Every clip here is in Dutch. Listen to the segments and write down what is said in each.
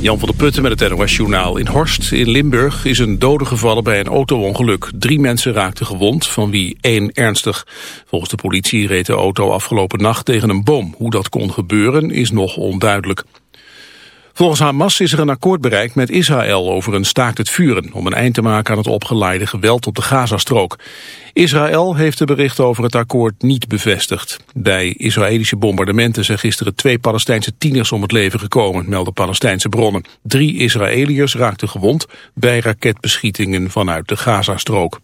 Jan van der Putten met het NOS-journaal. In Horst in Limburg is een dode gevallen bij een auto-ongeluk. Drie mensen raakten gewond, van wie één ernstig. Volgens de politie reed de auto afgelopen nacht tegen een boom. Hoe dat kon gebeuren is nog onduidelijk. Volgens Hamas is er een akkoord bereikt met Israël over een staakt het vuren... om een eind te maken aan het opgeleide geweld op de Gazastrook. Israël heeft de berichten over het akkoord niet bevestigd. Bij Israëlische bombardementen zijn gisteren twee Palestijnse tieners om het leven gekomen, melden Palestijnse bronnen. Drie Israëliërs raakten gewond bij raketbeschietingen vanuit de Gazastrook.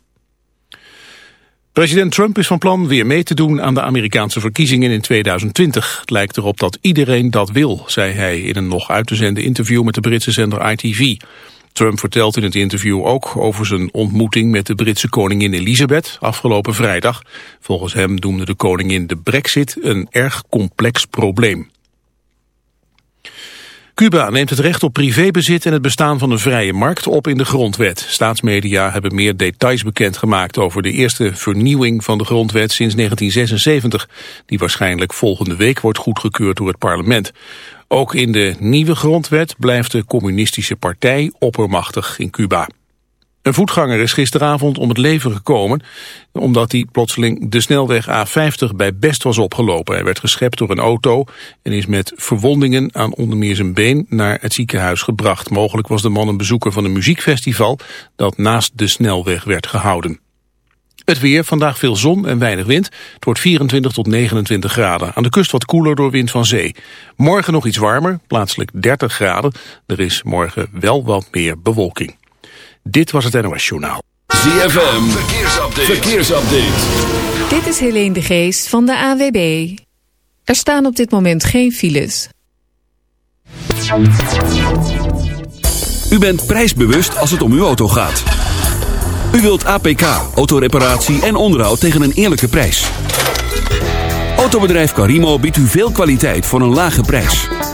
President Trump is van plan weer mee te doen aan de Amerikaanse verkiezingen in 2020. Het lijkt erop dat iedereen dat wil, zei hij in een nog uit te zenden interview met de Britse zender ITV. Trump vertelt in het interview ook over zijn ontmoeting met de Britse koningin Elizabeth afgelopen vrijdag. Volgens hem noemde de koningin de brexit een erg complex probleem. Cuba neemt het recht op privébezit en het bestaan van een vrije markt op in de grondwet. Staatsmedia hebben meer details bekendgemaakt over de eerste vernieuwing van de grondwet sinds 1976, die waarschijnlijk volgende week wordt goedgekeurd door het parlement. Ook in de nieuwe grondwet blijft de communistische partij oppermachtig in Cuba. Een voetganger is gisteravond om het leven gekomen omdat hij plotseling de snelweg A50 bij Best was opgelopen. Hij werd geschept door een auto en is met verwondingen aan onder meer zijn been naar het ziekenhuis gebracht. Mogelijk was de man een bezoeker van een muziekfestival dat naast de snelweg werd gehouden. Het weer, vandaag veel zon en weinig wind. Het wordt 24 tot 29 graden. Aan de kust wat koeler door wind van zee. Morgen nog iets warmer, plaatselijk 30 graden. Er is morgen wel wat meer bewolking. Dit was het NOS Journaal. ZFM, verkeersupdate. verkeersupdate. Dit is Helene de Geest van de AWB. Er staan op dit moment geen files. U bent prijsbewust als het om uw auto gaat. U wilt APK, autoreparatie en onderhoud tegen een eerlijke prijs. Autobedrijf Carimo biedt u veel kwaliteit voor een lage prijs.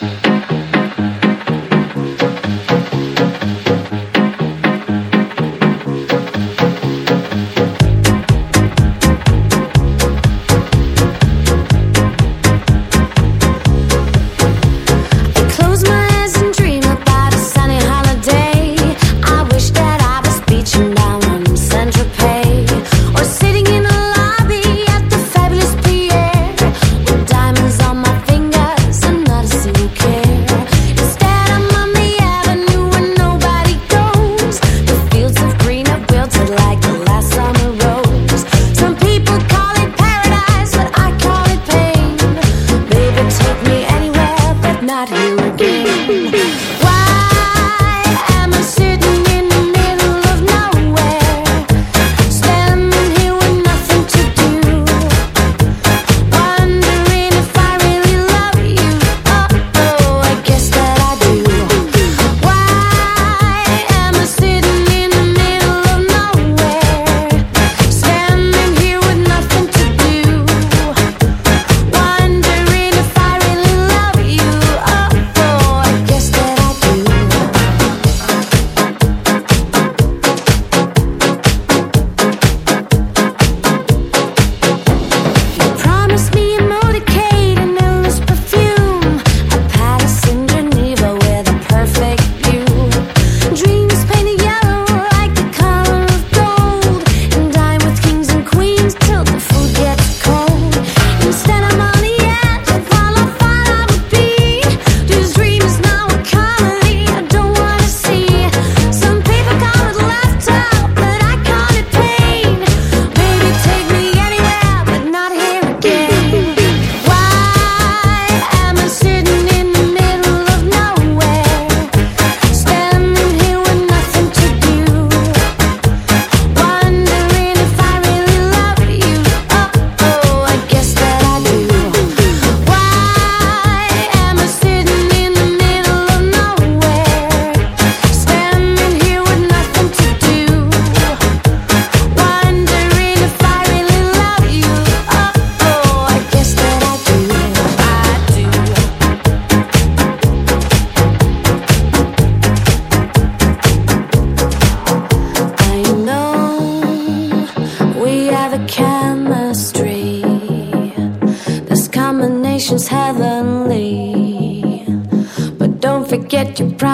Thank you. you proud.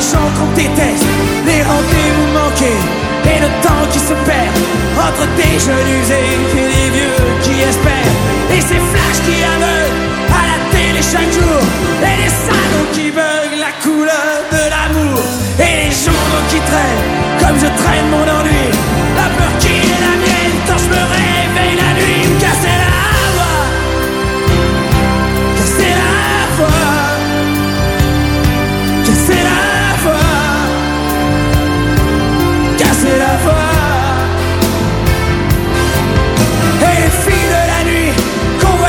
les gens qu'on déteste, les rendez-vous manqués et le temps qui se perd entre des jeunes usés et des vieux qui espèrent. Et ces flashs qui aveuglent à la télé chaque jour et les salauds qui veulent la couleur de l'amour et les journaux qui traînent comme je traîne mon ennui. La peur qui est la mienne quand je me réveille la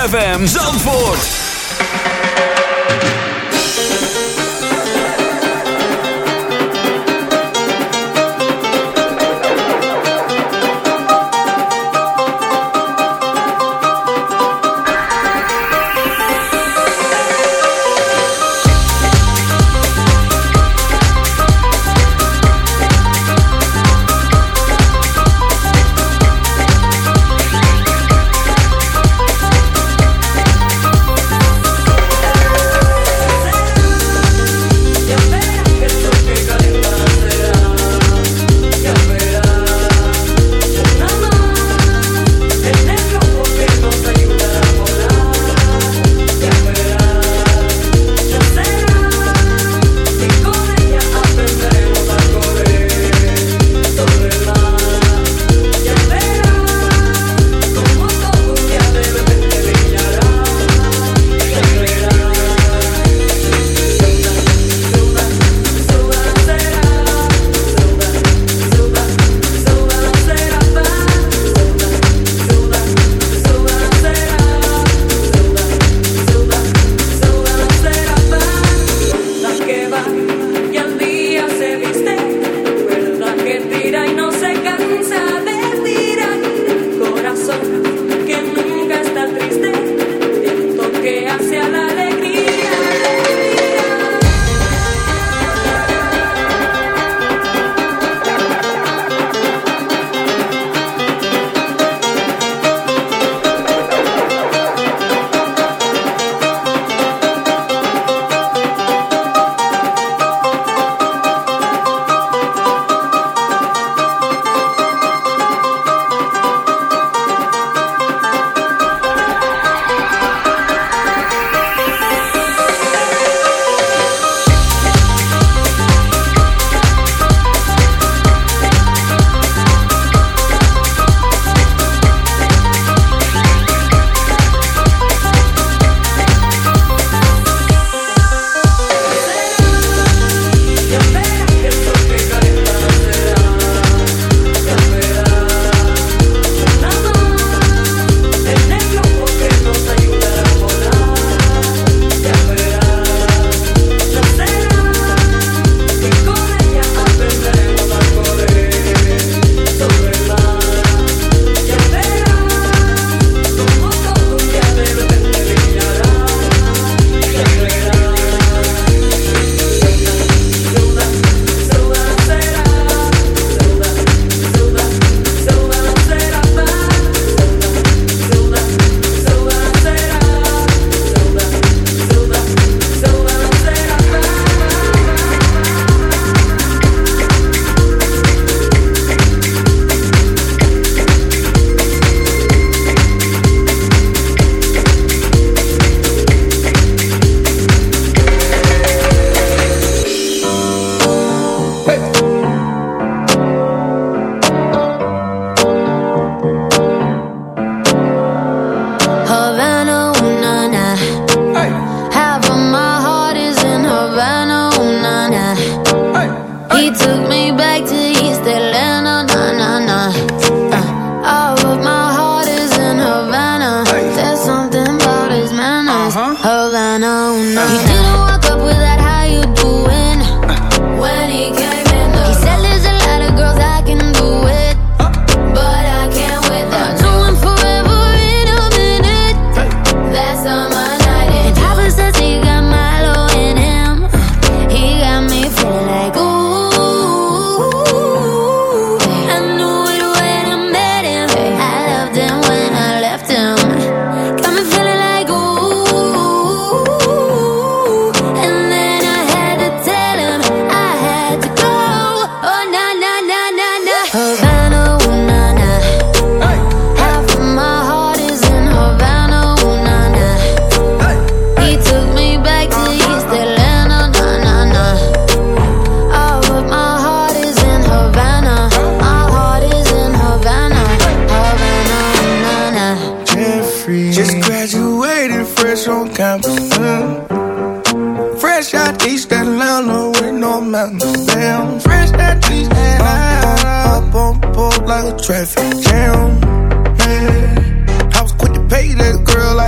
ZFM Zandvoort.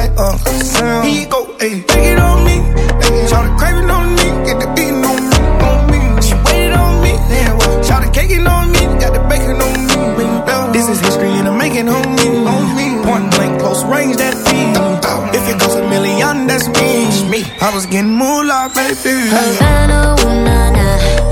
like Uncle Sam. He go, ayy, take it on me. Ayy, to crave it on me, get the beating on me, on me. She waited on me, yeah, well, to the it on me, got the bacon on me. This is history and I'm making homie, on me. Point blank, close range, that feed. If it goes a million, that's me. me. I was getting moolah, baby. Havana, ooh, nah, nah.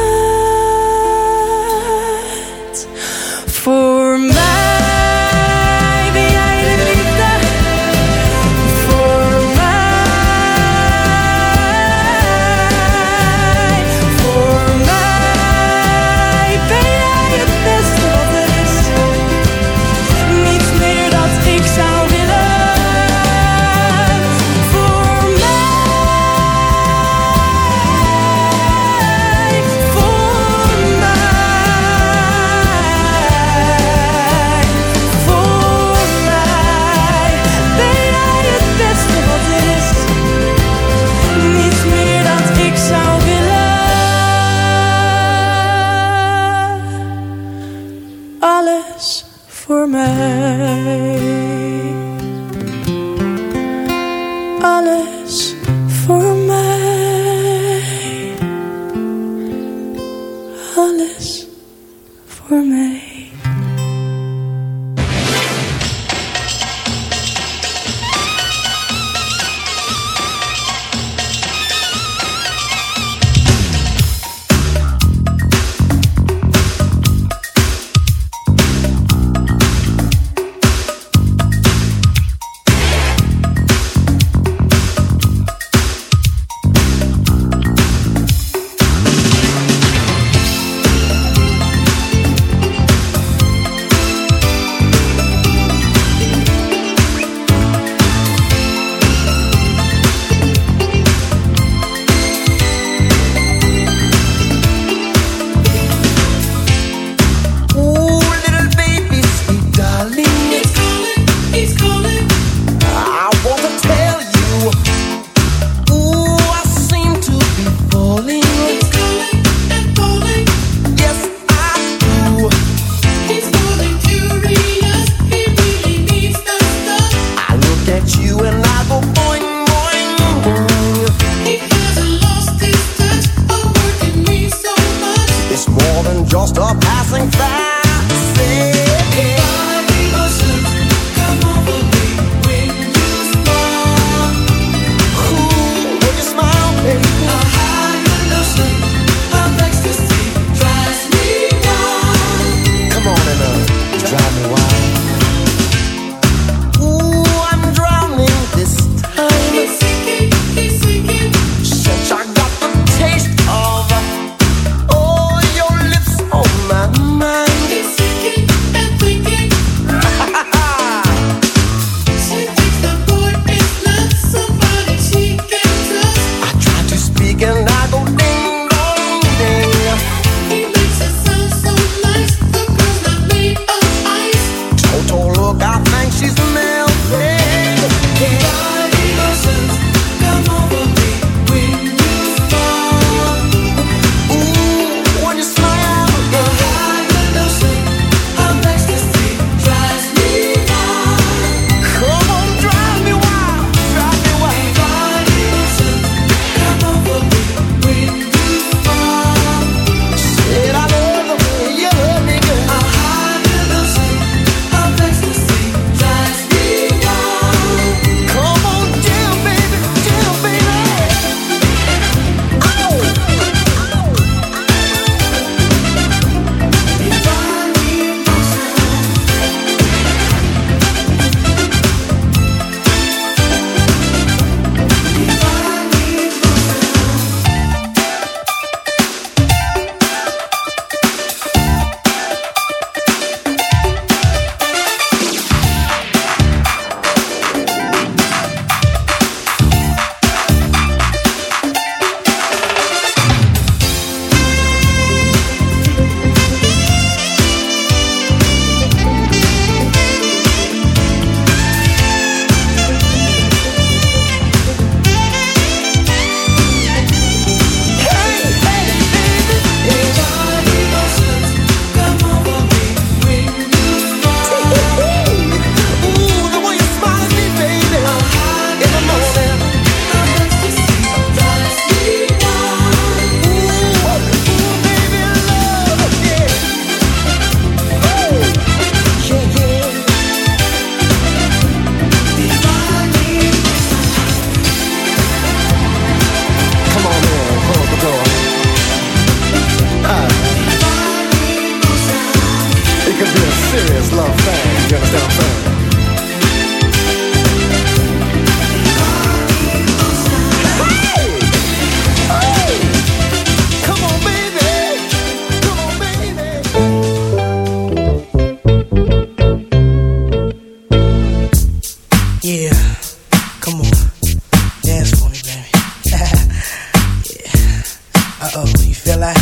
Uh oh, you feel that?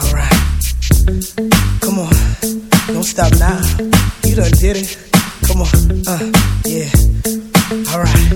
Alright. Come on, don't stop now. You done did it. Come on, uh, yeah. Alright.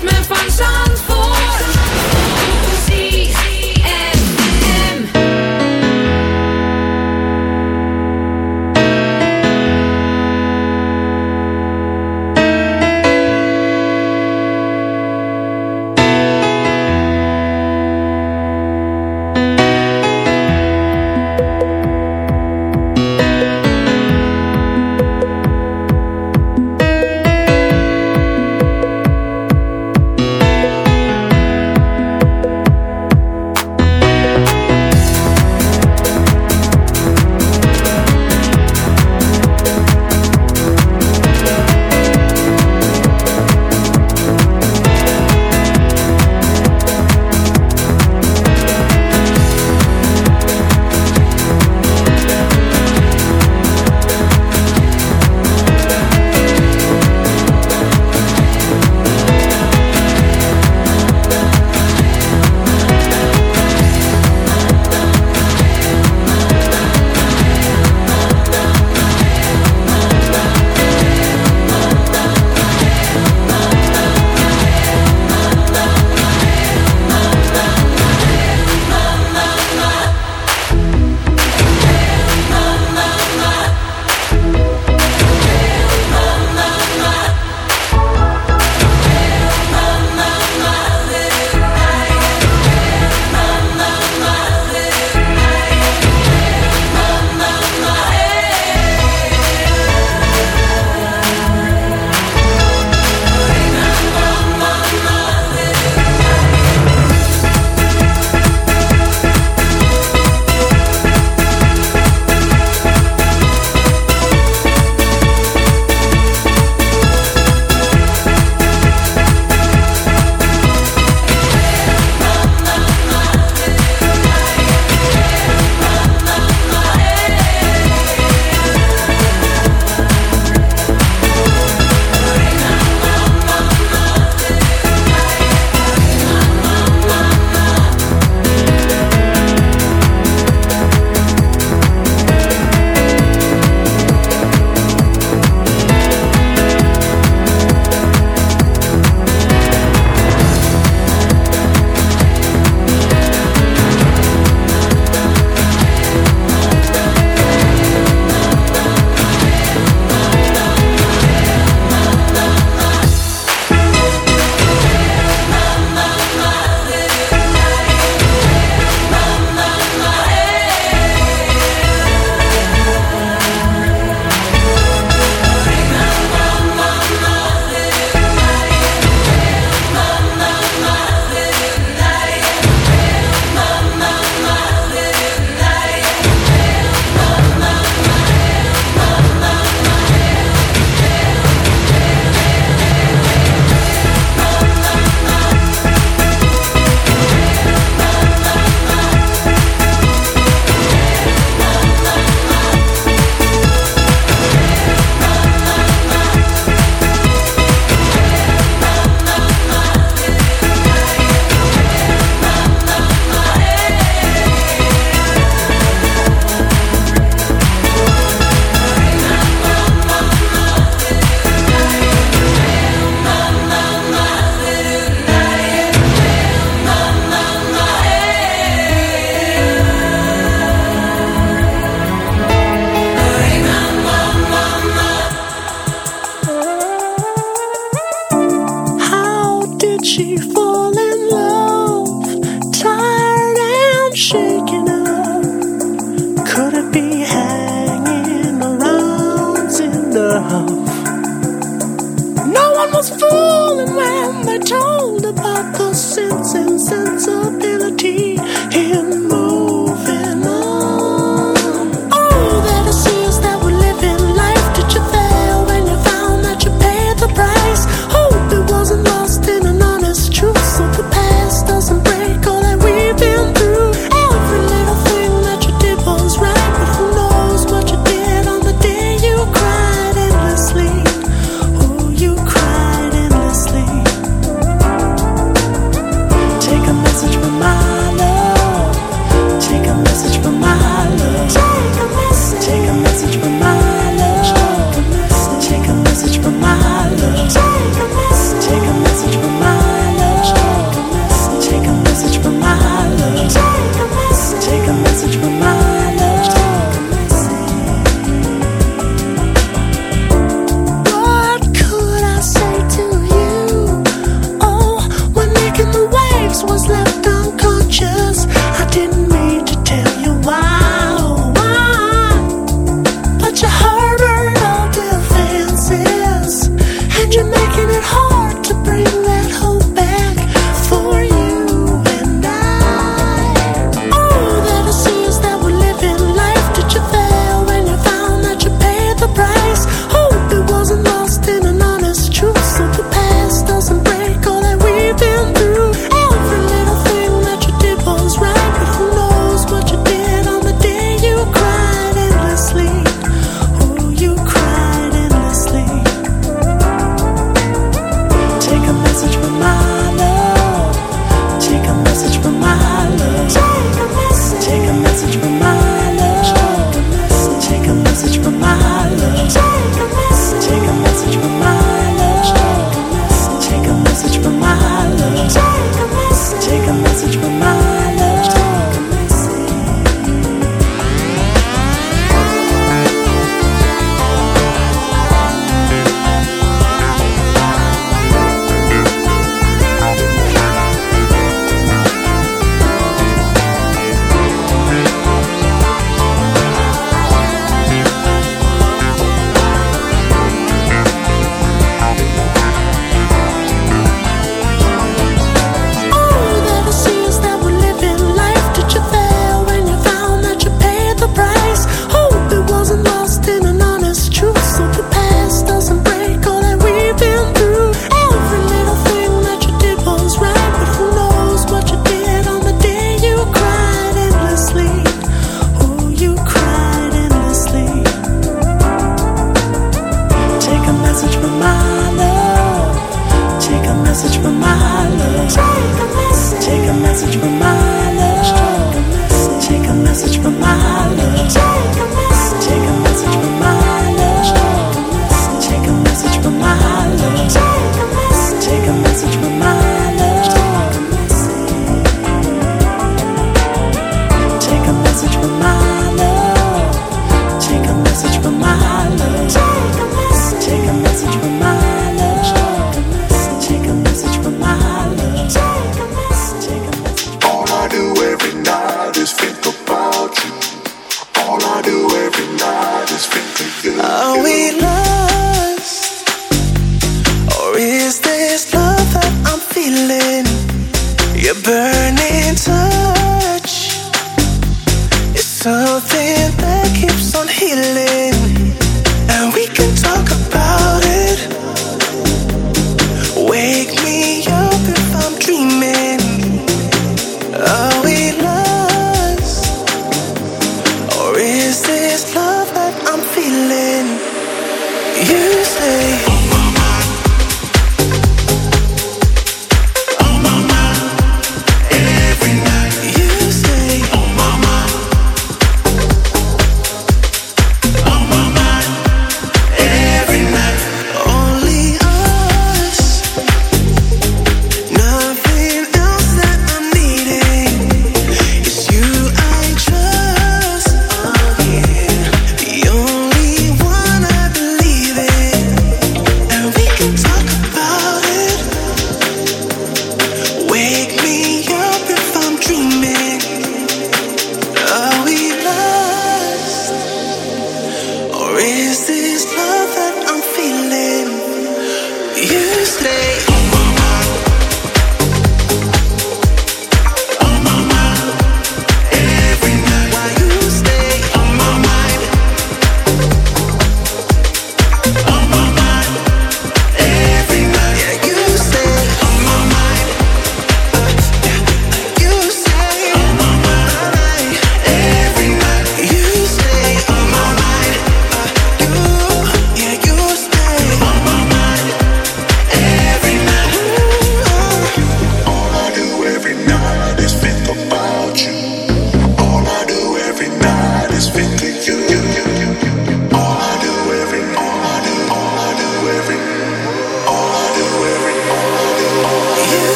rytmem falsza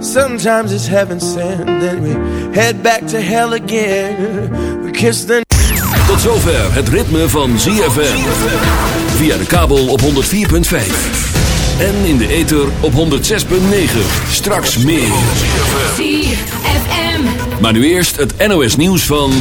sometimes it's heaven sent, then we head back to hell again. We kiss the. Tot zover het ritme van ZFM. Via de kabel op 104.5. En in de ether op 106.9. Straks meer. ZFM. Maar nu eerst het NOS nieuws van...